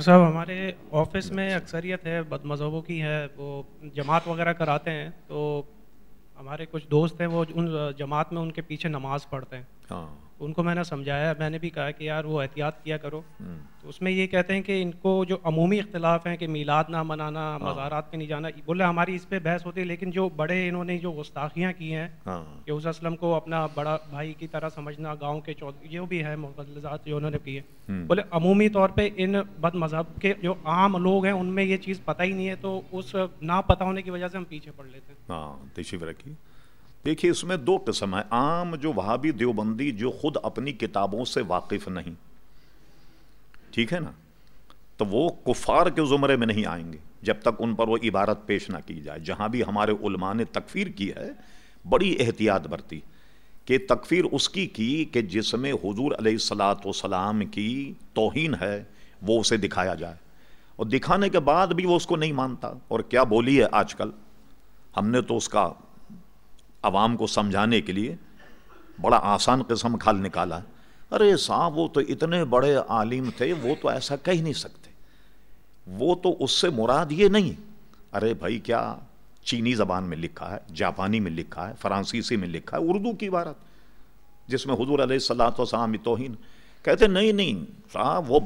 صاحب، ہمارے آفس میں اکثریت ہے بد مذہبوں کی ہے، وہ جماعت وغیرہ کراتے ہیں، تو ہمارے کچھ دوست ہیں، وہ ان جماعت میں ان کے پیچھے نماز پڑھتے ہیں۔ ہاں۔ ان کو میں نے سمجھایا میں نے بھی کہا کہ یار وہ احتیاط کیا کرو۔ تو اس میں یہ کہتے ہیں کہ ان کو جو عمومی اختلاف ہیں کہ میلاد نہ منانا مزارات پہ نہیں جانا بولے ہماری اس پہ بحث ہوتی ہے لیکن جو بڑے انہوں نے جو گستاخیاں کی ہیں ہاں۔ کہ اس اسلم کو اپنا بڑا بھائی کی طرح سمجھنا گاؤں کے چودھری جو بھی ہے مغلزات جو انہوں نے کی ہے بولے عمومی طور پہ ان بد مذہب کے جو عام لوگ ہیں ان میں یہ چیز پتہ ہی نہیں ہے تو اس نہ پتہ ہونے کی وجہ سے ہم پیچھے پڑ لیتے ہیں۔ ہاں تشریف رکھیے دیکھیے، اس میں دو قسم ہے عام جو وہابی دیوبندی جو خود اپنی کتابوں سے واقف نہیں۔ ٹھیک ہے نا؟ تو وہ کفار کے زمرے میں نہیں آئیں گے، جب تک ان پر وہ عبارت پیش نہ کی جائے۔ جہاں بھی ہمارے علماء نے تکفیر کی ہے، بڑی احتیاط برتی کہ تکفیر اس کی کی کہ جس میں حضور علیہ السلاۃ والسلام کی توہین ہے، وہ اسے دکھایا جائے۔ اور دکھانے کے بعد بھی وہ اس کو نہیں مانتا۔ اور کیا بولی ہے آج کل؟ ہم نے تو اس کا عوام کو سمجھانے کے لیے بڑا آسان قسم کھال نکالا۔ ارے صاحب، وہ تو اتنے بڑے عالم تھے، وہ تو ایسا کہہ نہیں سکتے۔ وہ تو اس سے مراد یہ نہیں۔ ارے بھائی، کیا چینی زبان میں لکھا ہے، جاپانی میں لکھا ہے، فرانسیسی میں لکھا ہے، اردو کی عبارت، جس میں حضور علیہ السلاۃ وسلام توہین۔ کہتے نہیں نہیں صاحب، وہ